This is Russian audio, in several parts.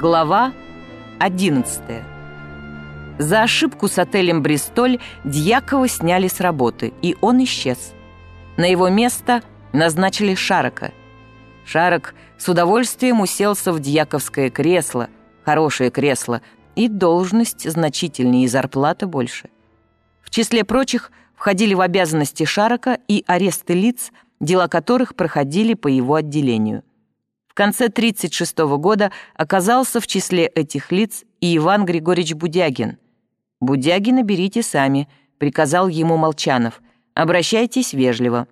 Глава 11 За ошибку с отелем «Бристоль» Дьякова сняли с работы, и он исчез. На его место назначили Шарока. Шарок с удовольствием уселся в дьяковское кресло, хорошее кресло, и должность значительнее, и зарплата больше. В числе прочих входили в обязанности Шарока и аресты лиц, дела которых проходили по его отделению. В конце 1936 года оказался в числе этих лиц и Иван Григорьевич Будягин. «Будягина берите сами», — приказал ему Молчанов. «Обращайтесь вежливо».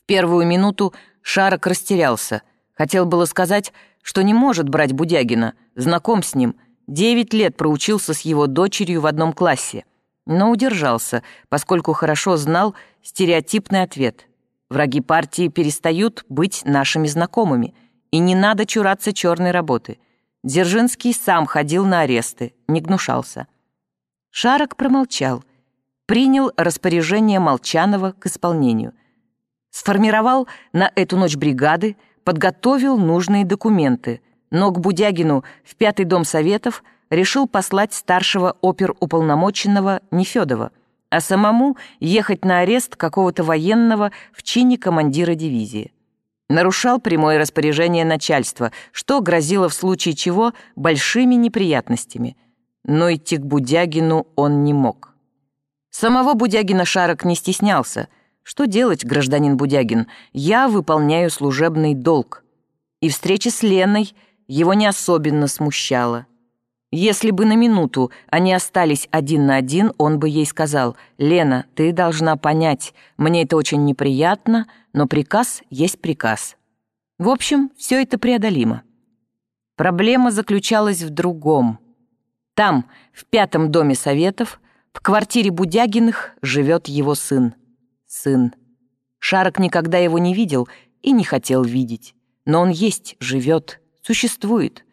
В первую минуту Шарок растерялся. Хотел было сказать, что не может брать Будягина, знаком с ним, девять лет проучился с его дочерью в одном классе. Но удержался, поскольку хорошо знал стереотипный ответ. Враги партии перестают быть нашими знакомыми — и не надо чураться черной работы. Дзержинский сам ходил на аресты, не гнушался. Шарок промолчал, принял распоряжение Молчанова к исполнению. Сформировал на эту ночь бригады, подготовил нужные документы, но к Будягину в Пятый дом Советов решил послать старшего оперуполномоченного Нефёдова, а самому ехать на арест какого-то военного в чине командира дивизии нарушал прямое распоряжение начальства, что грозило в случае чего большими неприятностями. Но идти к Будягину он не мог. Самого Будягина Шарок не стеснялся. Что делать, гражданин Будягин? Я выполняю служебный долг. И встреча с Леной его не особенно смущала. Если бы на минуту они остались один на один, он бы ей сказал, «Лена, ты должна понять, мне это очень неприятно, но приказ есть приказ». В общем, все это преодолимо. Проблема заключалась в другом. Там, в пятом доме советов, в квартире Будягиных живет его сын. Сын. Шарок никогда его не видел и не хотел видеть. Но он есть, живет, существует —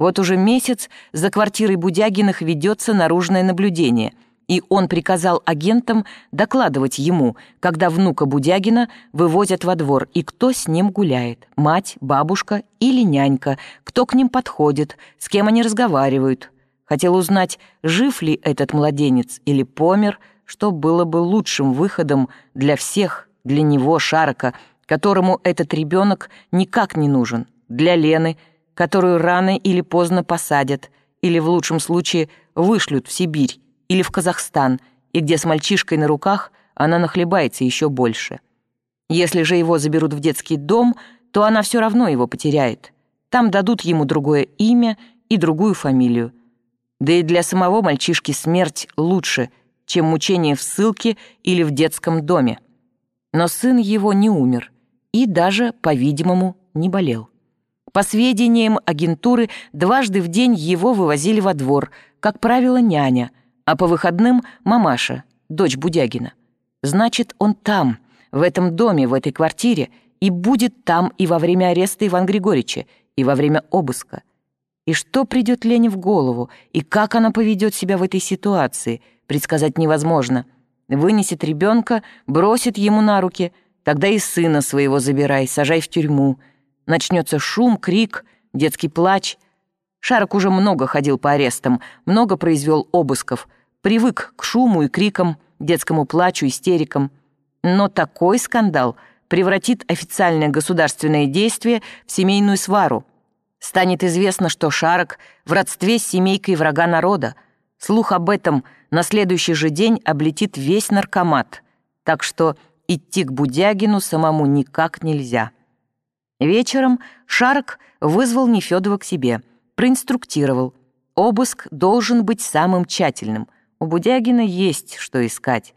вот уже месяц за квартирой Будягиных ведется наружное наблюдение, и он приказал агентам докладывать ему, когда внука Будягина вывозят во двор, и кто с ним гуляет, мать, бабушка или нянька, кто к ним подходит, с кем они разговаривают. Хотел узнать, жив ли этот младенец или помер, что было бы лучшим выходом для всех, для него, Шарока, которому этот ребенок никак не нужен, для Лены – которую рано или поздно посадят, или в лучшем случае вышлют в Сибирь или в Казахстан, и где с мальчишкой на руках она нахлебается еще больше. Если же его заберут в детский дом, то она все равно его потеряет. Там дадут ему другое имя и другую фамилию. Да и для самого мальчишки смерть лучше, чем мучение в ссылке или в детском доме. Но сын его не умер и даже, по-видимому, не болел. По сведениям агентуры, дважды в день его вывозили во двор, как правило, няня, а по выходным — мамаша, дочь Будягина. Значит, он там, в этом доме, в этой квартире, и будет там и во время ареста Ивана Григорьевича, и во время обыска. И что придет Лене в голову, и как она поведет себя в этой ситуации, предсказать невозможно. Вынесет ребенка, бросит ему на руки, тогда и сына своего забирай, сажай в тюрьму — Начнется шум, крик, детский плач. Шарок уже много ходил по арестам, много произвел обысков, привык к шуму и крикам, детскому плачу, истерикам. Но такой скандал превратит официальное государственное действие в семейную свару. Станет известно, что Шарок в родстве с семейкой врага народа. Слух об этом на следующий же день облетит весь наркомат. Так что идти к Будягину самому никак нельзя. Вечером Шарк вызвал Нефёдова к себе, проинструктировал. Обыск должен быть самым тщательным. У Будягина есть что искать.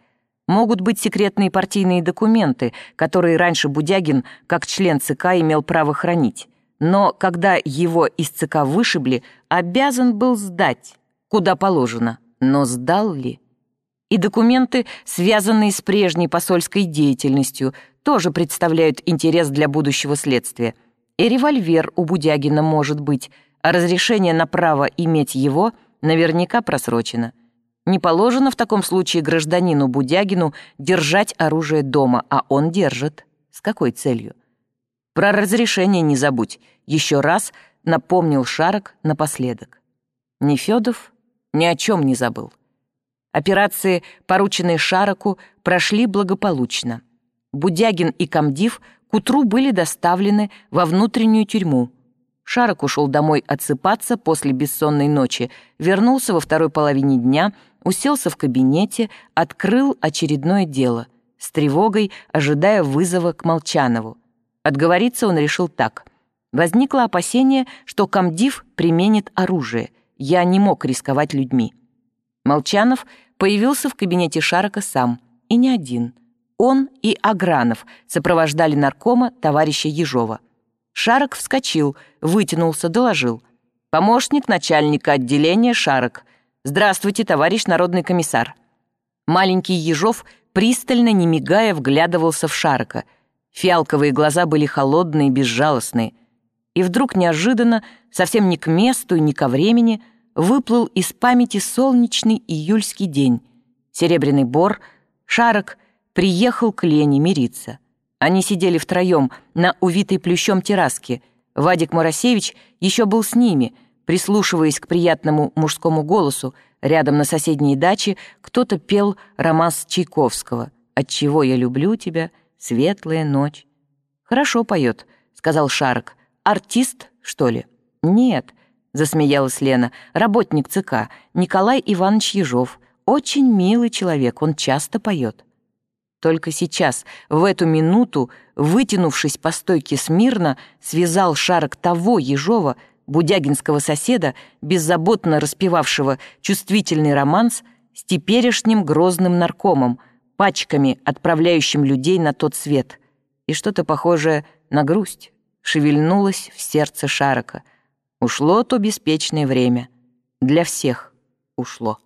Могут быть секретные партийные документы, которые раньше Будягин, как член ЦК, имел право хранить. Но когда его из ЦК вышибли, обязан был сдать, куда положено. Но сдал ли? И документы, связанные с прежней посольской деятельностью, тоже представляют интерес для будущего следствия. И револьвер у Будягина может быть, а разрешение на право иметь его наверняка просрочено. Не положено в таком случае гражданину Будягину держать оружие дома, а он держит. С какой целью? Про разрешение не забудь. Еще раз напомнил Шарок напоследок. Нефёдов ни о чем не забыл. Операции, порученные Шароку, прошли благополучно. Будягин и Камдив к утру были доставлены во внутреннюю тюрьму. Шарок ушел домой отсыпаться после бессонной ночи, вернулся во второй половине дня, уселся в кабинете, открыл очередное дело, с тревогой ожидая вызова к Молчанову. Отговориться он решил так. Возникло опасение, что комдив применит оружие. Я не мог рисковать людьми. Молчанов появился в кабинете Шарока сам, и не один. Он и Агранов сопровождали наркома товарища Ежова. Шарок вскочил, вытянулся, доложил. «Помощник начальника отделения Шарок. Здравствуйте, товарищ народный комиссар». Маленький Ежов пристально, не мигая, вглядывался в Шарока. Фиалковые глаза были холодные, безжалостные. И вдруг неожиданно, совсем не к месту и не ко времени, выплыл из памяти солнечный июльский день. Серебряный бор, Шарок приехал к Лене мириться. Они сидели втроем на увитой плющом терраске. Вадик Моросевич еще был с ними, прислушиваясь к приятному мужскому голосу. Рядом на соседней даче кто-то пел романс Чайковского «Отчего я люблю тебя, светлая ночь». «Хорошо поет», — сказал Шарок. «Артист, что ли?» «Нет», — засмеялась Лена, — «работник ЦК, Николай Иванович Ежов. Очень милый человек, он часто поет». Только сейчас, в эту минуту, вытянувшись по стойке смирно, связал шарок того Ежова, будягинского соседа, беззаботно распевавшего чувствительный романс, с теперешним грозным наркомом, пачками, отправляющим людей на тот свет. И что-то похожее на грусть шевельнулось в сердце Шарока. Ушло то беспечное время. Для всех ушло.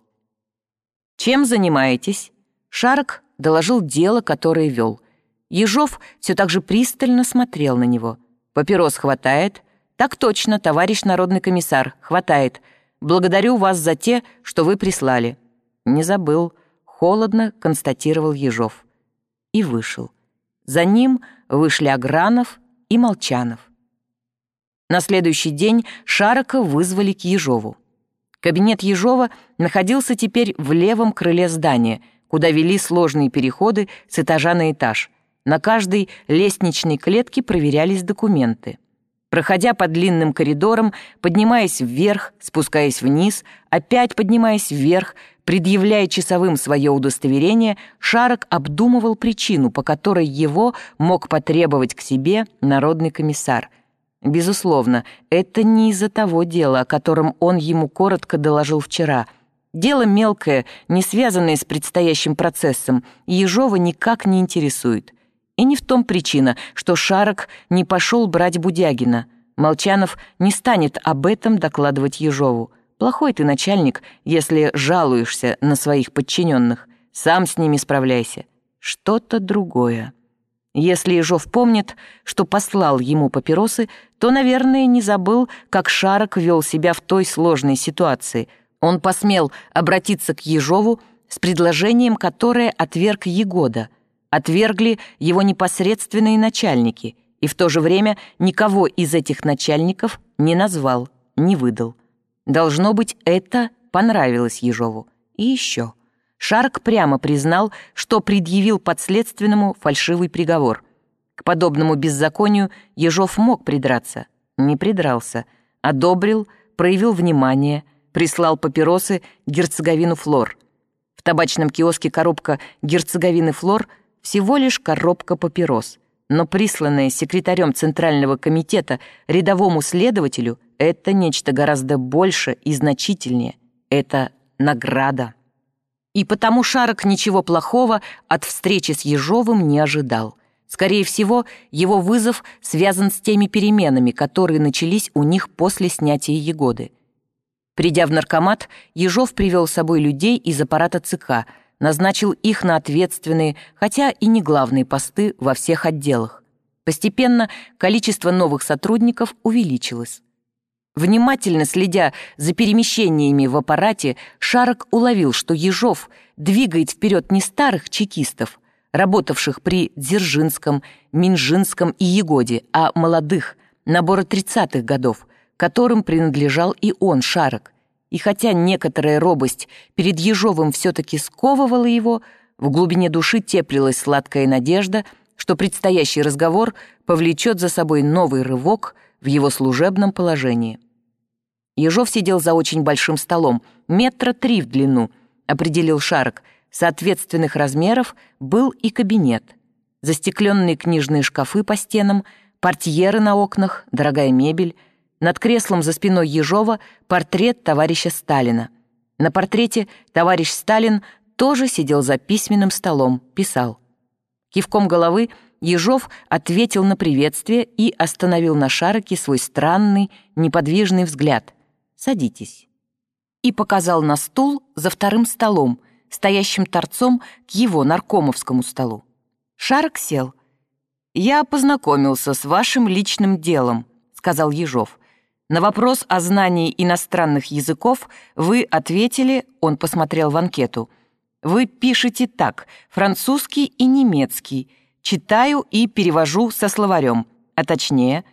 «Чем занимаетесь?» Шарок доложил дело, которое вел. Ежов все так же пристально смотрел на него. «Папирос хватает?» «Так точно, товарищ народный комиссар, хватает. Благодарю вас за те, что вы прислали». «Не забыл», — холодно констатировал Ежов. И вышел. За ним вышли Агранов и Молчанов. На следующий день Шарока вызвали к Ежову. Кабинет Ежова находился теперь в левом крыле здания — куда вели сложные переходы с этажа на этаж. На каждой лестничной клетке проверялись документы. Проходя по длинным коридорам, поднимаясь вверх, спускаясь вниз, опять поднимаясь вверх, предъявляя часовым свое удостоверение, Шарок обдумывал причину, по которой его мог потребовать к себе народный комиссар. Безусловно, это не из-за того дела, о котором он ему коротко доложил вчера — Дело мелкое, не связанное с предстоящим процессом, Ежова никак не интересует. И не в том причина, что Шарок не пошел брать Будягина. Молчанов не станет об этом докладывать Ежову. Плохой ты начальник, если жалуешься на своих подчиненных. Сам с ними справляйся. Что-то другое. Если Ежов помнит, что послал ему папиросы, то, наверное, не забыл, как Шарок вел себя в той сложной ситуации — он посмел обратиться к Ежову с предложением, которое отверг Егода. Отвергли его непосредственные начальники, и в то же время никого из этих начальников не назвал, не выдал. Должно быть, это понравилось Ежову. И еще. Шарк прямо признал, что предъявил подследственному фальшивый приговор. К подобному беззаконию Ежов мог придраться. Не придрался. Одобрил, проявил внимание – прислал папиросы герцоговину Флор. В табачном киоске коробка герцоговины Флор всего лишь коробка папирос, но присланная секретарем Центрального комитета рядовому следователю это нечто гораздо больше и значительнее. Это награда. И потому Шарок ничего плохого от встречи с Ежовым не ожидал. Скорее всего, его вызов связан с теми переменами, которые начались у них после снятия Егоды. Придя в наркомат, Ежов привел с собой людей из аппарата ЦК, назначил их на ответственные, хотя и не главные посты во всех отделах. Постепенно количество новых сотрудников увеличилось. Внимательно следя за перемещениями в аппарате, Шарок уловил, что Ежов двигает вперед не старых чекистов, работавших при Дзержинском, Минжинском и Егоде, а молодых, набора 30-х годов, которым принадлежал и он, Шарок. И хотя некоторая робость перед Ежовым все-таки сковывала его, в глубине души теплилась сладкая надежда, что предстоящий разговор повлечет за собой новый рывок в его служебном положении. Ежов сидел за очень большим столом, метра три в длину, определил Шарок. Соответственных размеров был и кабинет. Застекленные книжные шкафы по стенам, портьеры на окнах, дорогая мебель. Над креслом за спиной Ежова портрет товарища Сталина. На портрете товарищ Сталин тоже сидел за письменным столом, писал. Кивком головы Ежов ответил на приветствие и остановил на Шароке свой странный, неподвижный взгляд — Садитесь». И показал на стул за вторым столом, стоящим торцом к его наркомовскому столу. Шарок сел. «Я познакомился с вашим личным делом», — сказал Ежов. «На вопрос о знании иностранных языков вы ответили, он посмотрел в анкету. Вы пишете так, французский и немецкий, читаю и перевожу со словарем, а точнее...»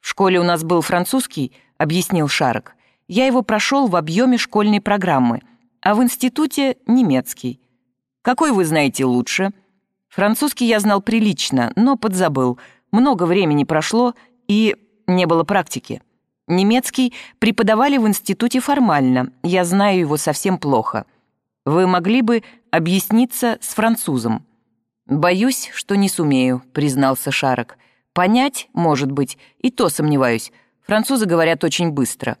«В школе у нас был французский», — объяснил Шарок. Я его прошел в объеме школьной программы, а в институте — немецкий. Какой вы знаете лучше? Французский я знал прилично, но подзабыл. Много времени прошло, и не было практики. Немецкий преподавали в институте формально, я знаю его совсем плохо. Вы могли бы объясниться с французом? «Боюсь, что не сумею», — признался Шарок. «Понять, может быть, и то сомневаюсь. Французы говорят очень быстро».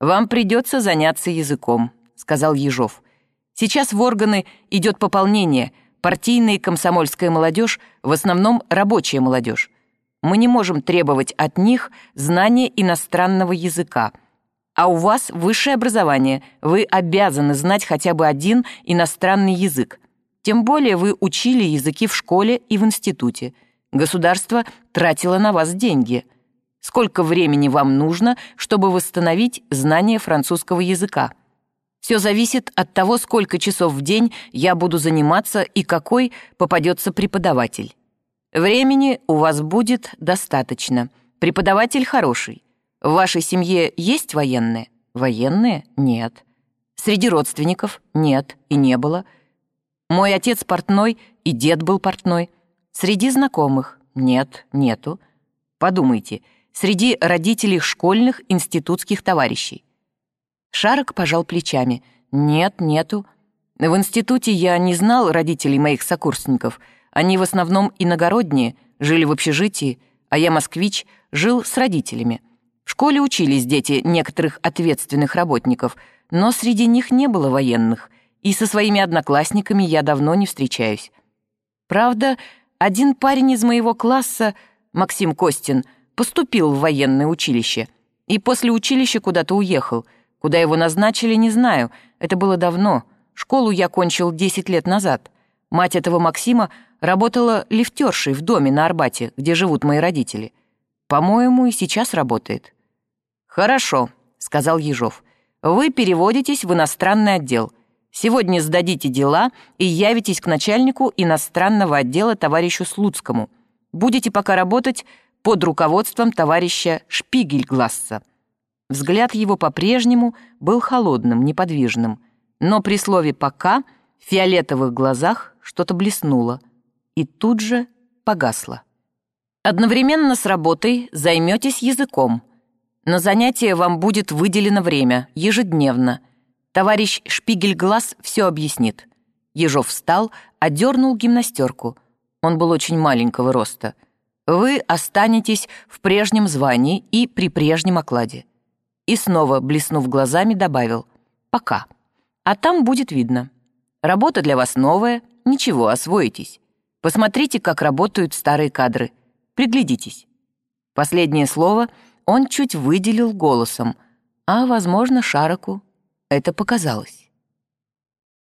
«Вам придется заняться языком», — сказал Ежов. «Сейчас в органы идет пополнение. Партийная и комсомольская молодежь, в основном рабочая молодежь. Мы не можем требовать от них знания иностранного языка. А у вас высшее образование, вы обязаны знать хотя бы один иностранный язык. Тем более вы учили языки в школе и в институте. Государство тратило на вас деньги». Сколько времени вам нужно, чтобы восстановить знание французского языка? Все зависит от того, сколько часов в день я буду заниматься и какой попадется преподаватель. Времени у вас будет достаточно. Преподаватель хороший. В вашей семье есть военные? Военные? Нет. Среди родственников? Нет и не было. Мой отец портной, и дед был портной. Среди знакомых? Нет, нету. Подумайте — среди родителей школьных институтских товарищей. Шарок пожал плечами. «Нет, нету. В институте я не знал родителей моих сокурсников. Они в основном иногородние, жили в общежитии, а я, москвич, жил с родителями. В школе учились дети некоторых ответственных работников, но среди них не было военных, и со своими одноклассниками я давно не встречаюсь. Правда, один парень из моего класса, Максим Костин, — поступил в военное училище и после училища куда-то уехал. Куда его назначили, не знаю. Это было давно. Школу я кончил 10 лет назад. Мать этого Максима работала лифтершей в доме на Арбате, где живут мои родители. По-моему, и сейчас работает. «Хорошо», — сказал Ежов. «Вы переводитесь в иностранный отдел. Сегодня сдадите дела и явитесь к начальнику иностранного отдела товарищу Слуцкому. Будете пока работать под руководством товарища Шпигельгласса. Взгляд его по-прежнему был холодным, неподвижным, но при слове «пока» в фиолетовых глазах что-то блеснуло и тут же погасло. Одновременно с работой займетесь языком. На занятие вам будет выделено время, ежедневно. Товарищ Шпигельглаз все объяснит. Ежов встал, одернул гимнастерку. Он был очень маленького роста — вы останетесь в прежнем звании и при прежнем окладе. И снова, блеснув глазами, добавил «пока». А там будет видно. Работа для вас новая, ничего, освоитесь. Посмотрите, как работают старые кадры. Приглядитесь. Последнее слово он чуть выделил голосом, а, возможно, Шароку это показалось.